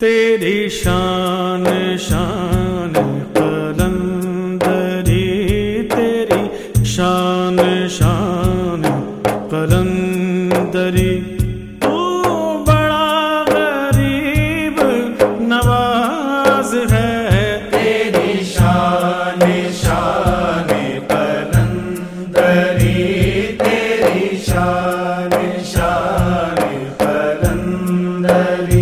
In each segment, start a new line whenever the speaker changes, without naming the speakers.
تیری شان شان قلندری تیری شان شان قلندری تو بڑا غریب نواز ہے
تیری شان شان قلندری تیری شان شان
قلندری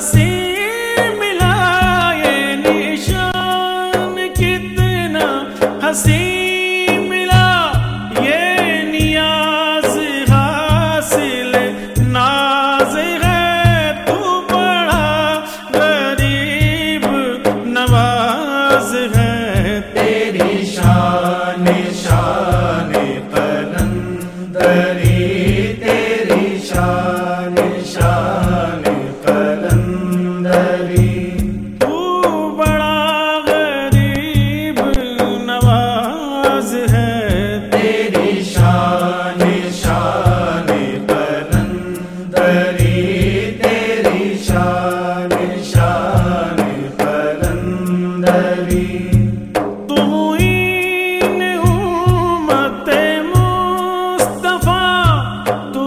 حسین ملا یہ نشان کتنا حسین ملا یہ نیاز حاصل ناز ہے تو بڑا غریب نواز ہے
تیری شان شان پلندری تیری شان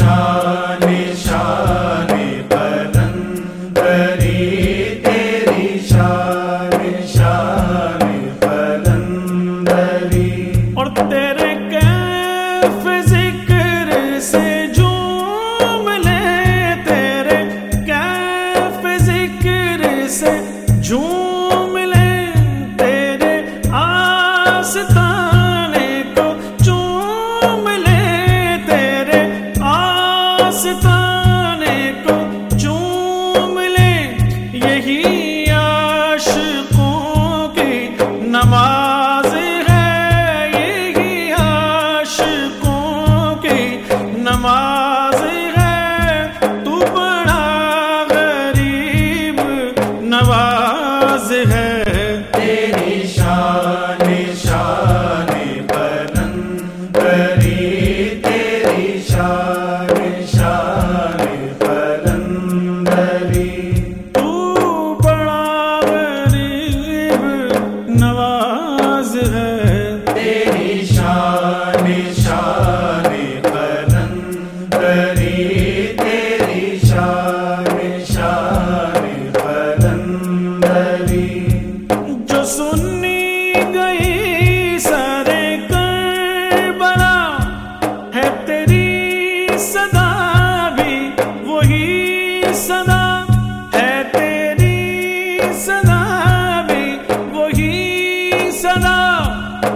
نشان ہری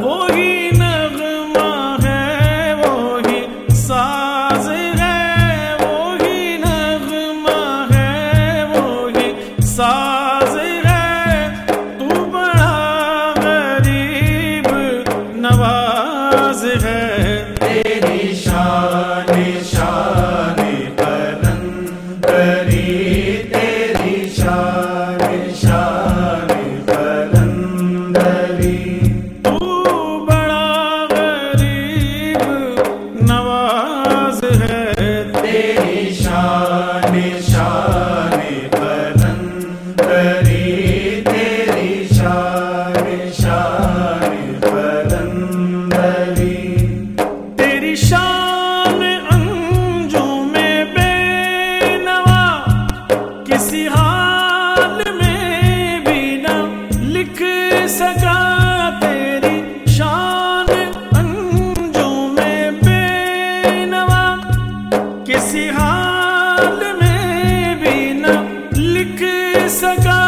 وہی سکا